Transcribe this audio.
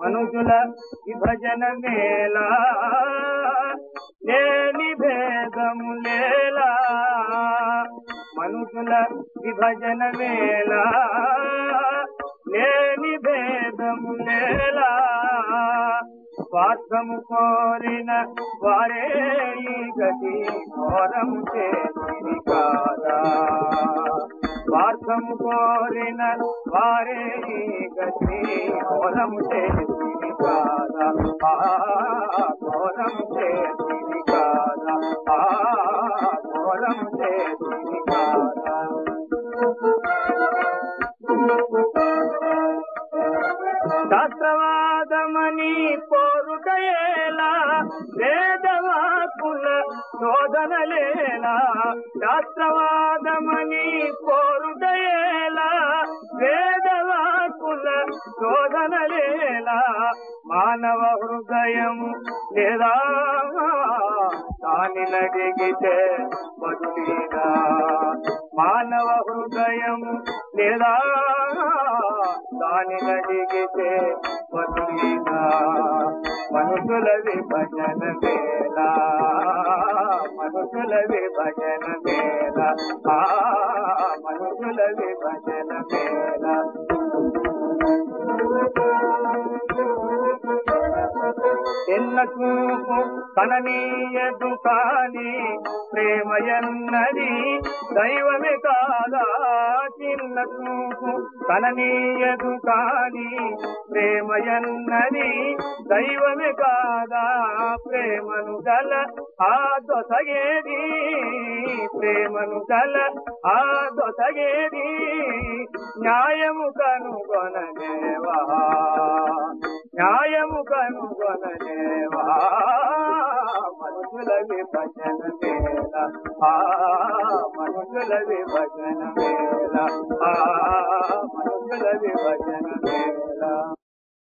మనుషుల విభజన మేళ లేని భేదము లేలా. మనుషుల విభజన మేళ లేని భేదము లేలా. స్వార్థము కోరిన వారే గతి ఘోరము చేసి స్వార్థము కోరిన వారే ఈ గతి ఘోరం చేసి కాదా ఆ ఘోరం చేసి కాదా ఆ ఘోరం చేసి కాదా శాస్త్రవాదమని పోరుటయేలా వేదవాకుల శోధనలేలా శాస్త్రవాదమని పోరుటయేలా వేదవాకుల శోధనలేలా మానవ హృదయం లేదా? దాని నడిగితే బదులీదా మానవ హృదయం లేదా? దాని నడిగితే బదులీదా మనుషుల విభజన వేళ. మనుషుల విభజన వేళ ఆ మనుషుల విభజన వేళ ఎన్న చూపు కననీయదు కాని ప్రేమయన్నది దైవమే కాదా చిన్న చూపు. కననీయదు కాని ప్రేమయన్నది దైవమే కాదా ప్రేమను గల ఆ దొసగేది. ప్రేమను గల ఆ ڀڄن ڀي ها منگل جي ڀڄن ۾ منگل به ڀڄن